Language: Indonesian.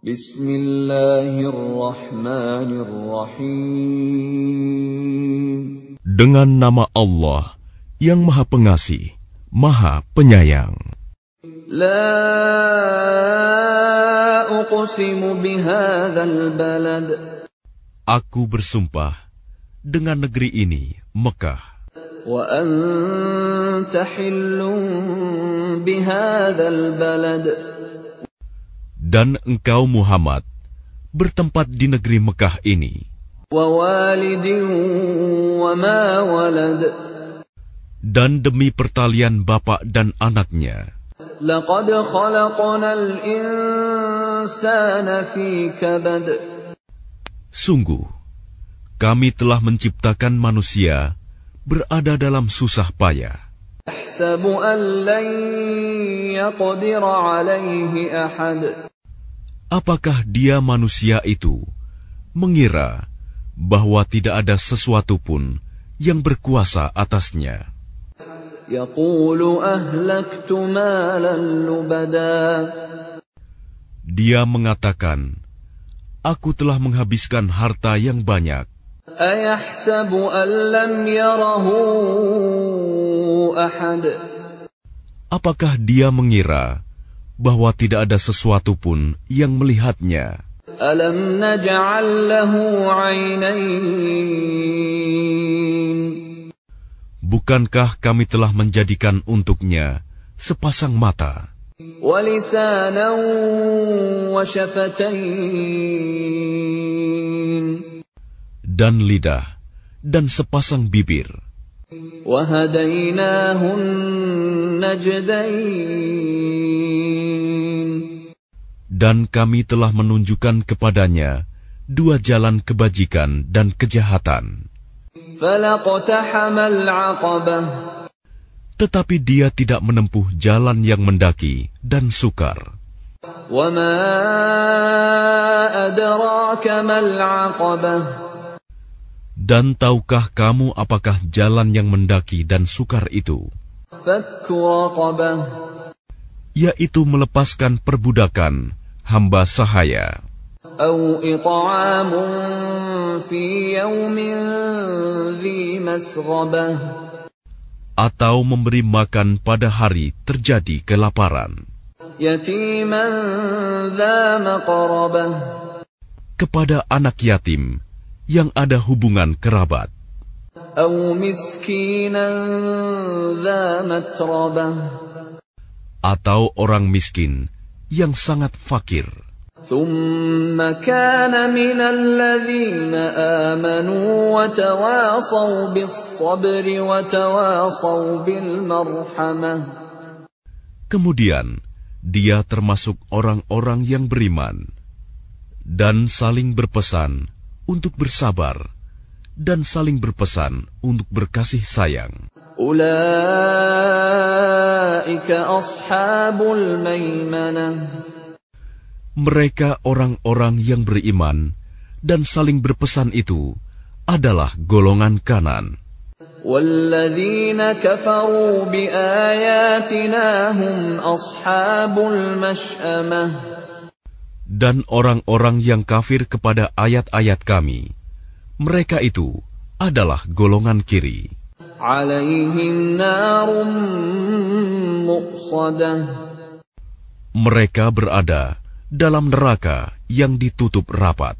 Bismillahirrahmanirrahim. Dengan nama Allah yang Maha Pengasih, Maha Penyayang. La uqsimu bihadzal balad. Aku bersumpah dengan negeri ini, Mekah. Wa anta bihadzal balad. Dan engkau Muhammad bertempat di negeri Mekah ini. Wa walidin wa ma walad. Dan demi pertalian bapak dan anaknya. لقد خلقنا الإنسان في كبد Sungguh, kami telah menciptakan manusia berada dalam susah payah. يحسب أن لن يقدر عليه أحد Apakah dia manusia itu mengira bahwa tidak ada sesuatu pun yang berkuasa atasnya? Dia mengatakan, Aku telah menghabiskan harta yang banyak. Apakah dia mengira bahwa tidak ada sesuatu pun yang melihatnya. Bukankah kami telah menjadikan untuknya sepasang mata? Dan lidah dan sepasang bibir. وهديناه النجدين Dan kami telah menunjukkan kepadanya dua jalan kebajikan dan kejahatan. فلاقتحم العقبة Tetapi dia tidak menempuh jalan yang mendaki dan sukar. وما أدراك ما العقبة dan tahukah kamu apakah jalan yang mendaki dan sukar itu? Yaitu melepaskan perbudakan hamba sahaya. Atau memberi makan pada hari terjadi kelaparan. Kepada anak yatim yang ada hubungan kerabat. أو مسكينا ذا متربة Atau orang miskin yang sangat fakir. ثم كان من الذين آمنوا وتواصوا بالصبر وتواصوا بالمرحمة Kemudian, dia termasuk orang-orang yang beriman dan saling berpesan untuk bersabar dan saling berpesan untuk berkasih sayang. أولئك أصحاب الميمنة Mereka orang-orang yang beriman dan saling berpesan itu adalah golongan kanan. والذين كفروا بآياتنا هم أصحاب المشأمة dan orang-orang yang kafir kepada ayat-ayat kami. Mereka itu adalah golongan kiri. Mereka berada dalam neraka yang ditutup rapat.